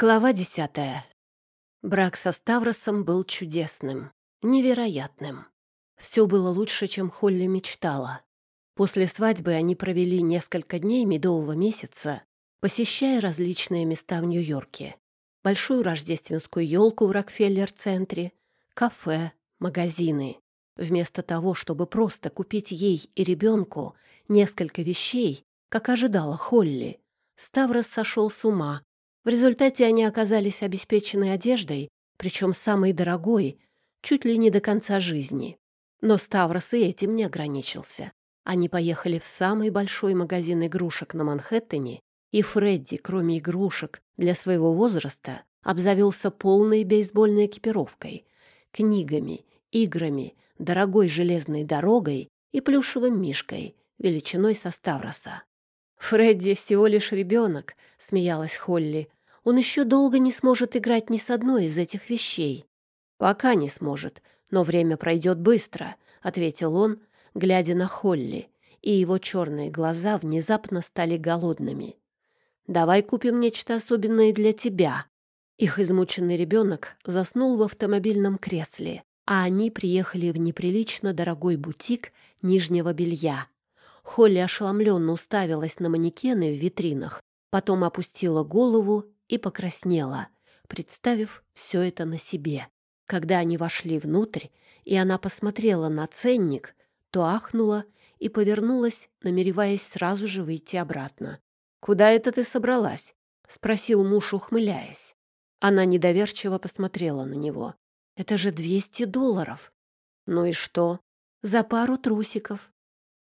Глава десятая. Брак со Ставросом был чудесным, невероятным. Все было лучше, чем Холли мечтала. После свадьбы они провели несколько дней медового месяца, посещая различные места в Нью-Йорке. Большую рождественскую елку в Рокфеллер-центре, кафе, магазины. Вместо того, чтобы просто купить ей и ребенку несколько вещей, как ожидала Холли, Ставрос сошел с ума в результате они оказались обеспечены одеждой, причем самой дорогой, чуть ли не до конца жизни. Но Ставрос и этим не ограничился. Они поехали в самый большой магазин игрушек на Манхэттене, и Фредди, кроме игрушек для своего возраста, обзавелся полной бейсбольной экипировкой, книгами, играми, дорогой железной дорогой и плюшевым мишкой, величиной со Ставроса. «Фредди всего лишь ребенок», — смеялась Холли он еще долго не сможет играть ни с одной из этих вещей. Пока не сможет, но время пройдет быстро, ответил он, глядя на Холли, и его черные глаза внезапно стали голодными. Давай купим нечто особенное для тебя. Их измученный ребенок заснул в автомобильном кресле, а они приехали в неприлично дорогой бутик нижнего белья. Холли ошеломленно уставилась на манекены в витринах, потом опустила голову и покраснела, представив все это на себе. Когда они вошли внутрь, и она посмотрела на ценник, то ахнула и повернулась, намереваясь сразу же выйти обратно. «Куда это ты собралась?» — спросил муж, ухмыляясь. Она недоверчиво посмотрела на него. «Это же двести долларов!» «Ну и что?» «За пару трусиков».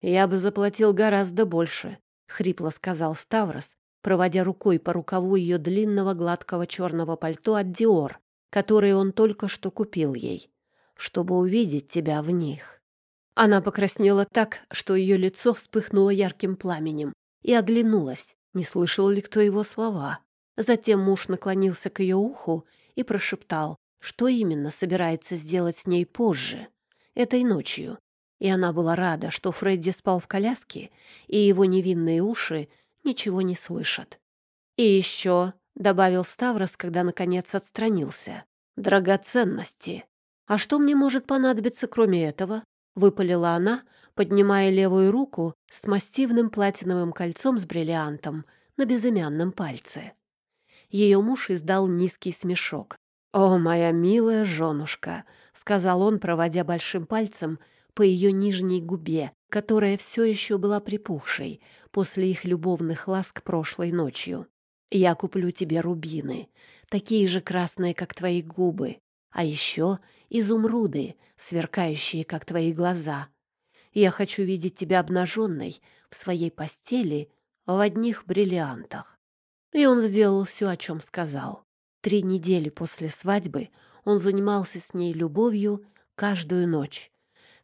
«Я бы заплатил гораздо больше», — хрипло сказал Ставрос, проводя рукой по рукаву ее длинного гладкого черного пальто от Диор, которое он только что купил ей, чтобы увидеть тебя в них. Она покраснела так, что ее лицо вспыхнуло ярким пламенем, и оглянулась, не слышал ли кто его слова. Затем муж наклонился к ее уху и прошептал, что именно собирается сделать с ней позже, этой ночью. И она была рада, что Фредди спал в коляске, и его невинные уши ничего не слышат. И еще, — добавил Ставрос, когда наконец отстранился, — драгоценности. А что мне может понадобиться, кроме этого? — выпалила она, поднимая левую руку с массивным платиновым кольцом с бриллиантом на безымянном пальце. Ее муж издал низкий смешок. «О, моя милая женушка!» — сказал он, проводя большим пальцем по ее нижней губе, которая все еще была припухшей после их любовных ласк прошлой ночью. «Я куплю тебе рубины, такие же красные, как твои губы, а еще изумруды, сверкающие, как твои глаза. Я хочу видеть тебя обнаженной в своей постели в одних бриллиантах». И он сделал все, о чем сказал. Три недели после свадьбы он занимался с ней любовью каждую ночь,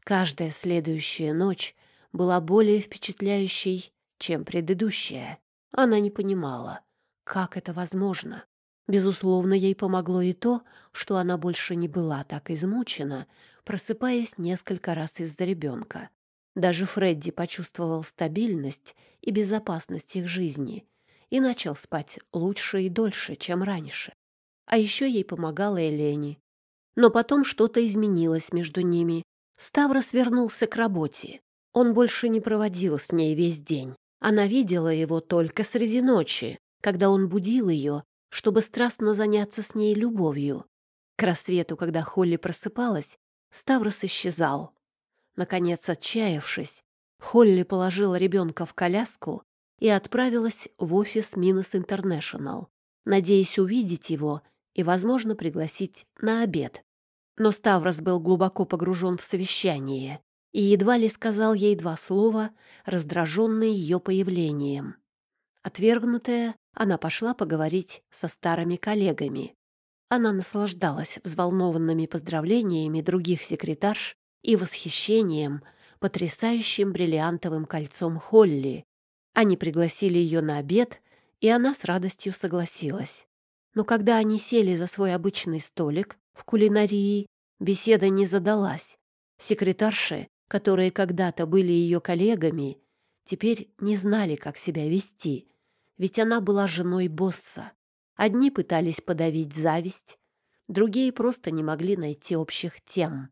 Каждая следующая ночь была более впечатляющей, чем предыдущая. Она не понимала, как это возможно. Безусловно, ей помогло и то, что она больше не была так измучена, просыпаясь несколько раз из-за ребенка. Даже Фредди почувствовал стабильность и безопасность их жизни и начал спать лучше и дольше, чем раньше. А еще ей помогала Элени. Но потом что-то изменилось между ними, Ставрос вернулся к работе. Он больше не проводил с ней весь день. Она видела его только среди ночи, когда он будил ее, чтобы страстно заняться с ней любовью. К рассвету, когда Холли просыпалась, Ставрос исчезал. Наконец, отчаявшись, Холли положила ребенка в коляску и отправилась в офис Минос Интернешнл, надеясь увидеть его и, возможно, пригласить на обед. Но Ставрос был глубоко погружен в совещание и едва ли сказал ей два слова, раздраженный ее появлением. Отвергнутая, она пошла поговорить со старыми коллегами. Она наслаждалась взволнованными поздравлениями других секретарш и восхищением потрясающим бриллиантовым кольцом Холли. Они пригласили ее на обед, и она с радостью согласилась. Но когда они сели за свой обычный столик, в кулинарии беседа не задалась. Секретарши, которые когда-то были ее коллегами, теперь не знали, как себя вести, ведь она была женой босса. Одни пытались подавить зависть, другие просто не могли найти общих тем.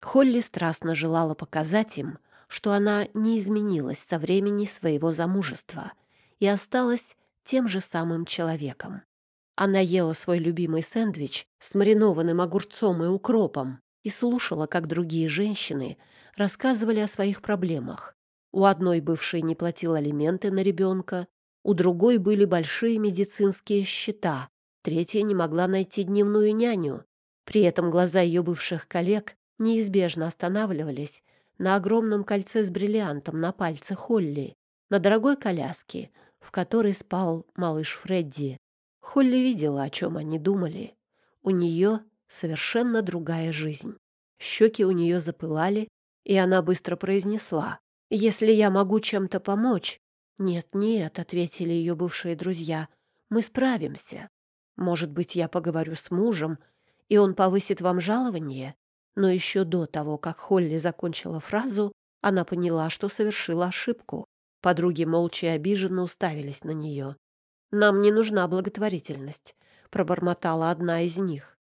Холли страстно желала показать им, что она не изменилась со времени своего замужества и осталась тем же самым человеком. Она ела свой любимый сэндвич с маринованным огурцом и укропом и слушала, как другие женщины рассказывали о своих проблемах. У одной бывшей не платил алименты на ребенка, у другой были большие медицинские счета, третья не могла найти дневную няню. При этом глаза ее бывших коллег неизбежно останавливались на огромном кольце с бриллиантом на пальце Холли, на дорогой коляске, в которой спал малыш Фредди. Холли видела, о чем они думали. У нее совершенно другая жизнь. Щеки у нее запылали, и она быстро произнесла, «Если я могу чем-то помочь...» «Нет, нет», — ответили ее бывшие друзья, «мы справимся. Может быть, я поговорю с мужем, и он повысит вам жалование?» Но еще до того, как Холли закончила фразу, она поняла, что совершила ошибку. Подруги молча и обиженно уставились на нее. «Нам не нужна благотворительность», — пробормотала одна из них.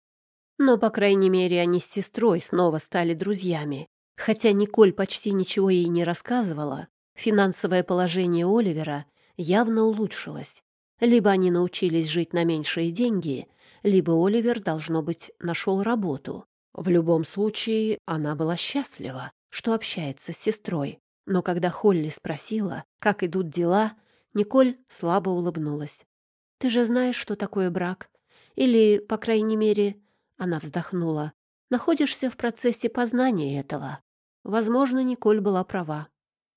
Но, по крайней мере, они с сестрой снова стали друзьями. Хотя Николь почти ничего ей не рассказывала, финансовое положение Оливера явно улучшилось. Либо они научились жить на меньшие деньги, либо Оливер, должно быть, нашел работу. В любом случае, она была счастлива, что общается с сестрой. Но когда Холли спросила, как идут дела, Николь слабо улыбнулась. «Ты же знаешь, что такое брак? Или, по крайней мере, она вздохнула. Находишься в процессе познания этого. Возможно, Николь была права,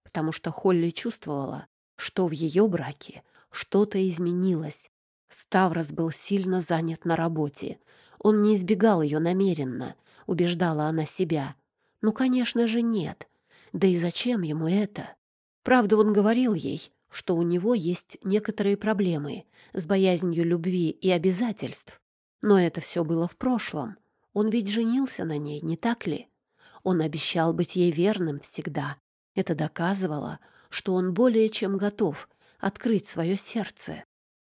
потому что Холли чувствовала, что в ее браке что-то изменилось. Ставрос был сильно занят на работе. Он не избегал ее намеренно, убеждала она себя. Ну, конечно же, нет. Да и зачем ему это? Правда, он говорил ей, что у него есть некоторые проблемы с боязнью любви и обязательств, но это все было в прошлом. Он ведь женился на ней, не так ли? Он обещал быть ей верным всегда. Это доказывало, что он более чем готов открыть свое сердце.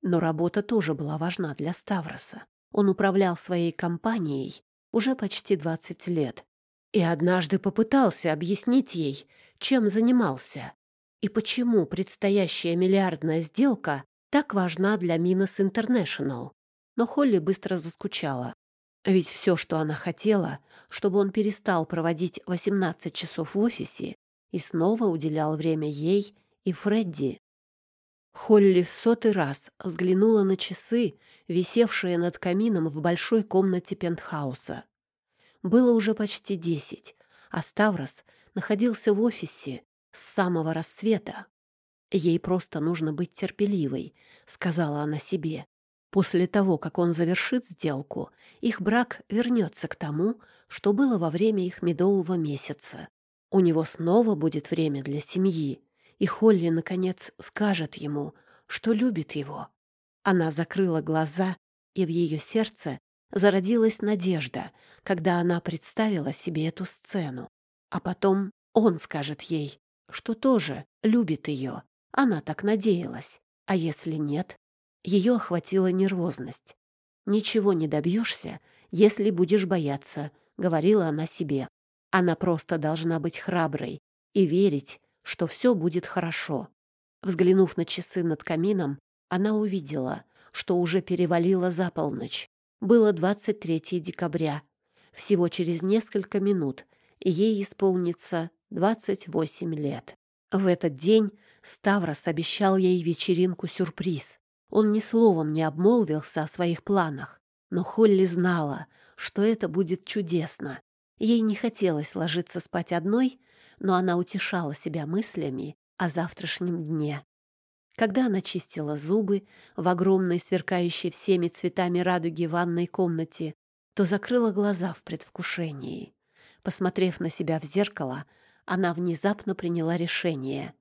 Но работа тоже была важна для Ставроса. Он управлял своей компанией уже почти 20 лет и однажды попытался объяснить ей, чем занимался и почему предстоящая миллиардная сделка так важна для Минос Интернешнл но Холли быстро заскучала. Ведь все, что она хотела, чтобы он перестал проводить 18 часов в офисе и снова уделял время ей и Фредди. Холли в сотый раз взглянула на часы, висевшие над камином в большой комнате пентхауса. Было уже почти десять, а Ставрос находился в офисе с самого рассвета. «Ей просто нужно быть терпеливой», — сказала она себе. После того, как он завершит сделку, их брак вернется к тому, что было во время их медового месяца. У него снова будет время для семьи, и Холли, наконец, скажет ему, что любит его. Она закрыла глаза, и в ее сердце зародилась надежда, когда она представила себе эту сцену. А потом он скажет ей, что тоже любит ее. Она так надеялась. А если нет, ее охватила нервозность. «Ничего не добьешься, если будешь бояться», — говорила она себе. Она просто должна быть храброй и верить, что все будет хорошо. Взглянув на часы над камином, она увидела, что уже перевалило за полночь. Было 23 декабря. Всего через несколько минут ей исполнится 28 лет. В этот день Ставрос обещал ей вечеринку-сюрприз. Он ни словом не обмолвился о своих планах, но Холли знала, что это будет чудесно. Ей не хотелось ложиться спать одной, но она утешала себя мыслями о завтрашнем дне. Когда она чистила зубы в огромной, сверкающей всеми цветами радуги ванной комнате, то закрыла глаза в предвкушении. Посмотрев на себя в зеркало, она внезапно приняла решение.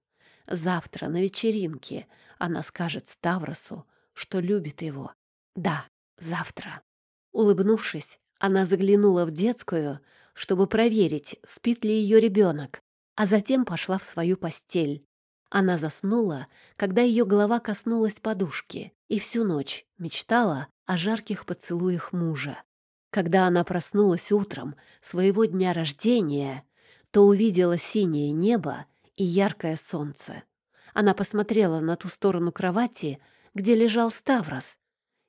Завтра на вечеринке она скажет Ставросу, что любит его. Да, завтра. Улыбнувшись, она заглянула в детскую, чтобы проверить, спит ли ее ребенок, а затем пошла в свою постель. Она заснула, когда ее голова коснулась подушки, и всю ночь мечтала о жарких поцелуях мужа. Когда она проснулась утром своего дня рождения, то увидела синее небо и яркое солнце. Она посмотрела на ту сторону кровати, где лежал Ставрос,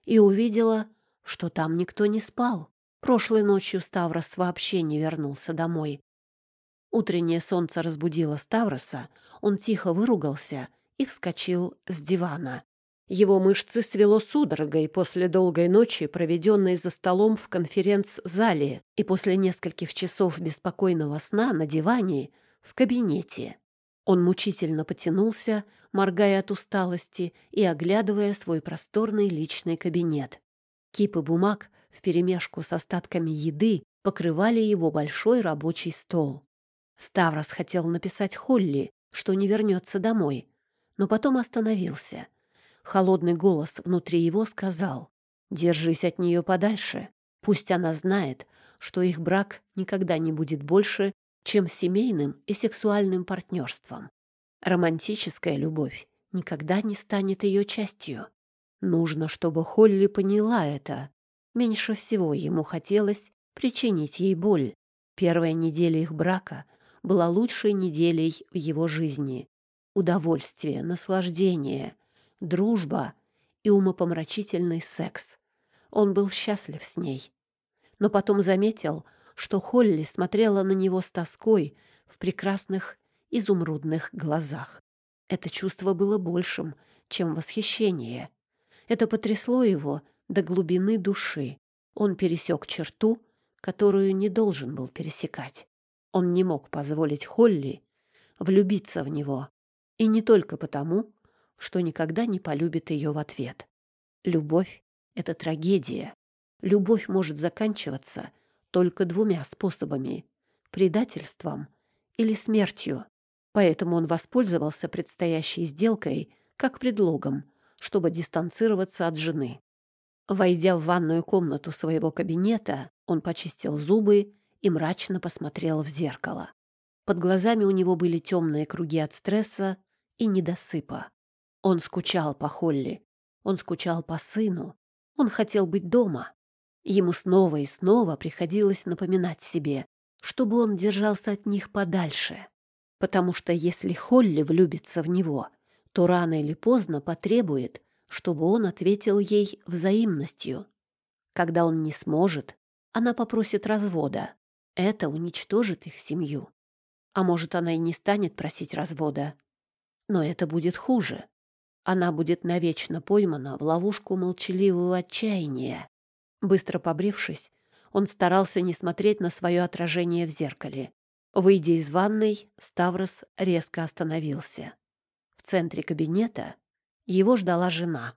и увидела, что там никто не спал. Прошлой ночью Ставрос вообще не вернулся домой. Утреннее солнце разбудило Ставроса, он тихо выругался и вскочил с дивана. Его мышцы свело судорогой после долгой ночи, проведенной за столом в конференц-зале, и после нескольких часов беспокойного сна на диване в кабинете. Он мучительно потянулся, моргая от усталости и оглядывая свой просторный личный кабинет. Кипы бумаг вперемешку с остатками еды покрывали его большой рабочий стол. Ставрос хотел написать Холли, что не вернется домой, но потом остановился. Холодный голос внутри его сказал «Держись от нее подальше. Пусть она знает, что их брак никогда не будет больше, чем семейным и сексуальным партнерством. Романтическая любовь никогда не станет ее частью. Нужно, чтобы Холли поняла это. Меньше всего ему хотелось причинить ей боль. Первая неделя их брака была лучшей неделей в его жизни. Удовольствие, наслаждение, дружба и умопомрачительный секс. Он был счастлив с ней. Но потом заметил, что Холли смотрела на него с тоской в прекрасных изумрудных глазах. Это чувство было большим, чем восхищение. Это потрясло его до глубины души. Он пересек черту, которую не должен был пересекать. Он не мог позволить Холли влюбиться в него. И не только потому, что никогда не полюбит ее в ответ. Любовь — это трагедия. Любовь может заканчиваться только двумя способами — предательством или смертью. Поэтому он воспользовался предстоящей сделкой как предлогом, чтобы дистанцироваться от жены. Войдя в ванную комнату своего кабинета, он почистил зубы и мрачно посмотрел в зеркало. Под глазами у него были темные круги от стресса и недосыпа. Он скучал по Холли, он скучал по сыну, он хотел быть дома. Ему снова и снова приходилось напоминать себе, чтобы он держался от них подальше, потому что если Холли влюбится в него, то рано или поздно потребует, чтобы он ответил ей взаимностью. Когда он не сможет, она попросит развода. Это уничтожит их семью. А может, она и не станет просить развода. Но это будет хуже. Она будет навечно поймана в ловушку молчаливого отчаяния. Быстро побрившись, он старался не смотреть на свое отражение в зеркале. Выйдя из ванной, Ставрос резко остановился. В центре кабинета его ждала жена.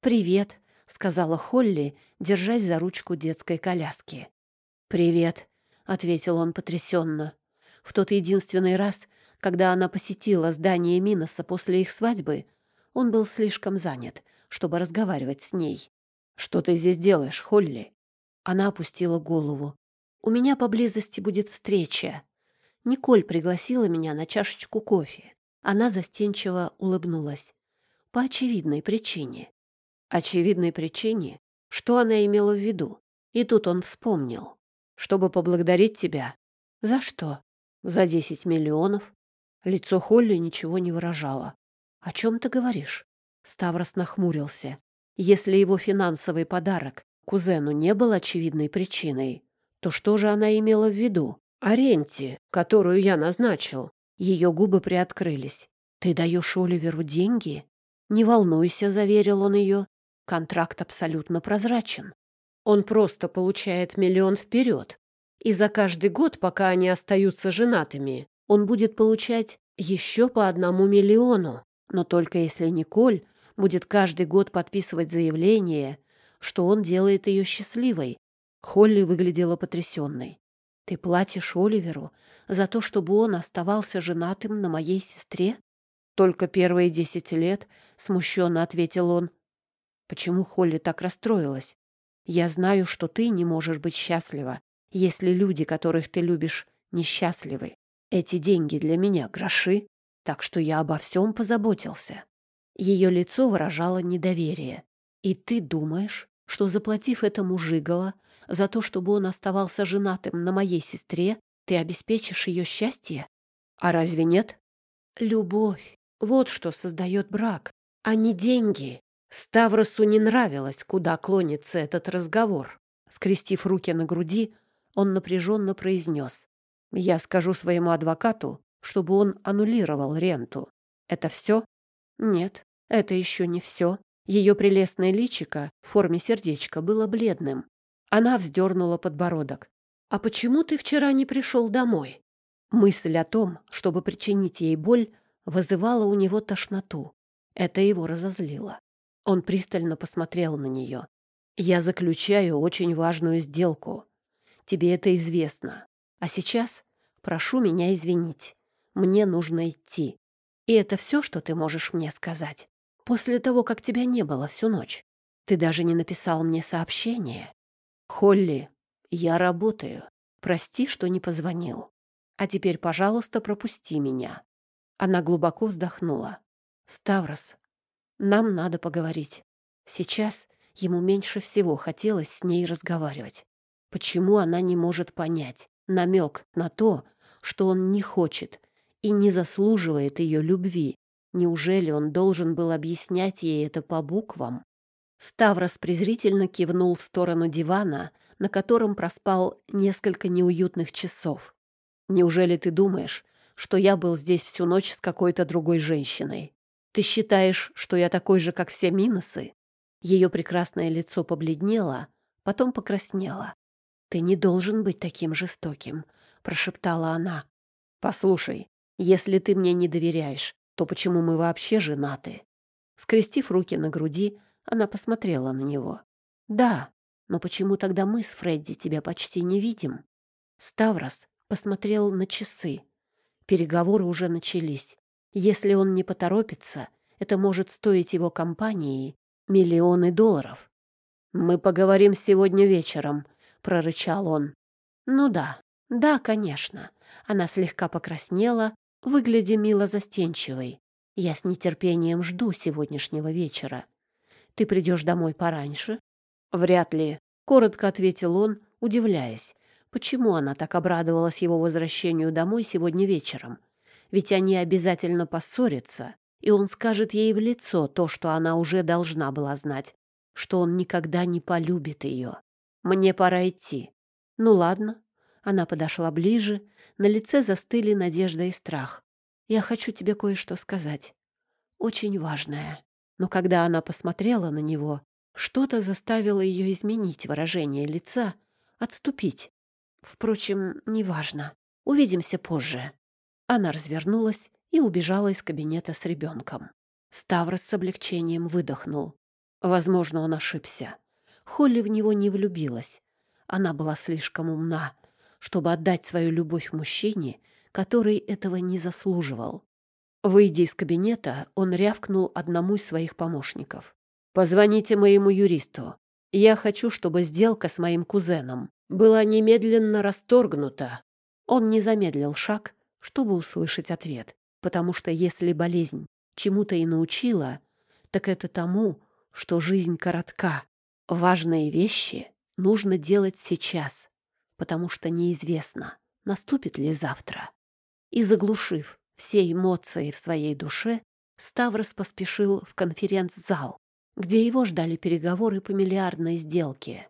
«Привет», — сказала Холли, держась за ручку детской коляски. «Привет», — ответил он потрясенно. В тот единственный раз, когда она посетила здание Миноса после их свадьбы, он был слишком занят, чтобы разговаривать с ней. «Что ты здесь делаешь, Холли?» Она опустила голову. «У меня поблизости будет встреча. Николь пригласила меня на чашечку кофе». Она застенчиво улыбнулась. «По очевидной причине». «Очевидной причине? Что она имела в виду?» И тут он вспомнил. «Чтобы поблагодарить тебя». «За что?» «За десять миллионов». Лицо Холли ничего не выражало. «О чем ты говоришь?» Ставрос нахмурился. Если его финансовый подарок кузену не был очевидной причиной, то что же она имела в виду? О ренте, которую я назначил. Ее губы приоткрылись. «Ты даешь Оливеру деньги?» «Не волнуйся», — заверил он ее. «Контракт абсолютно прозрачен. Он просто получает миллион вперед. И за каждый год, пока они остаются женатыми, он будет получать еще по одному миллиону но только если Николь будет каждый год подписывать заявление, что он делает ее счастливой. Холли выглядела потрясенной. «Ты платишь Оливеру за то, чтобы он оставался женатым на моей сестре?» «Только первые десять лет», — смущенно ответил он. «Почему Холли так расстроилась? Я знаю, что ты не можешь быть счастлива, если люди, которых ты любишь, несчастливы. Эти деньги для меня гроши так что я обо всем позаботился. Ее лицо выражало недоверие. «И ты думаешь, что, заплатив этому жиголо за то, чтобы он оставался женатым на моей сестре, ты обеспечишь ее счастье? А разве нет? Любовь. Вот что создает брак, а не деньги. Ставросу не нравилось, куда клонится этот разговор. Скрестив руки на груди, он напряженно произнес. «Я скажу своему адвокату, чтобы он аннулировал ренту. Это все?» «Нет, это еще не все». Ее прелестное личико в форме сердечка было бледным. Она вздернула подбородок. «А почему ты вчера не пришел домой?» Мысль о том, чтобы причинить ей боль, вызывала у него тошноту. Это его разозлило. Он пристально посмотрел на нее. «Я заключаю очень важную сделку. Тебе это известно. А сейчас прошу меня извинить. Мне нужно идти. И это все, что ты можешь мне сказать?» После того, как тебя не было всю ночь. Ты даже не написал мне сообщение. Холли, я работаю. Прости, что не позвонил. А теперь, пожалуйста, пропусти меня. Она глубоко вздохнула. Ставрос, нам надо поговорить. Сейчас ему меньше всего хотелось с ней разговаривать. Почему она не может понять намек на то, что он не хочет и не заслуживает ее любви? Неужели он должен был объяснять ей это по буквам? Ставрос презрительно кивнул в сторону дивана, на котором проспал несколько неуютных часов. «Неужели ты думаешь, что я был здесь всю ночь с какой-то другой женщиной? Ты считаешь, что я такой же, как все Миносы?» Ее прекрасное лицо побледнело, потом покраснело. «Ты не должен быть таким жестоким», — прошептала она. «Послушай, если ты мне не доверяешь, то почему мы вообще женаты? Скрестив руки на груди, она посмотрела на него. Да, но почему тогда мы с Фредди тебя почти не видим? Ставрос посмотрел на часы. Переговоры уже начались. Если он не поторопится, это может стоить его компании миллионы долларов. «Мы поговорим сегодня вечером», — прорычал он. «Ну да, да, конечно». Она слегка покраснела, выглядя мило застенчивой. Я с нетерпением жду сегодняшнего вечера. Ты придешь домой пораньше? Вряд ли, коротко ответил он, удивляясь, почему она так обрадовалась его возвращению домой сегодня вечером. Ведь они обязательно поссорятся, и он скажет ей в лицо то, что она уже должна была знать, что он никогда не полюбит ее. Мне пора идти. Ну ладно. Она подошла ближе на лице застыли надежда и страх. «Я хочу тебе кое-что сказать. Очень важное». Но когда она посмотрела на него, что-то заставило ее изменить выражение лица, отступить. Впрочем, неважно. Увидимся позже. Она развернулась и убежала из кабинета с ребенком. Ставрос с облегчением выдохнул. Возможно, он ошибся. Холли в него не влюбилась. Она была слишком умна, чтобы отдать свою любовь мужчине, который этого не заслуживал. Выйдя из кабинета, он рявкнул одному из своих помощников. «Позвоните моему юристу. Я хочу, чтобы сделка с моим кузеном была немедленно расторгнута». Он не замедлил шаг, чтобы услышать ответ, потому что если болезнь чему-то и научила, так это тому, что жизнь коротка. Важные вещи нужно делать сейчас, потому что неизвестно, наступит ли завтра. И заглушив все эмоции в своей душе, Ставрос поспешил в конференц-зал, где его ждали переговоры по миллиардной сделке.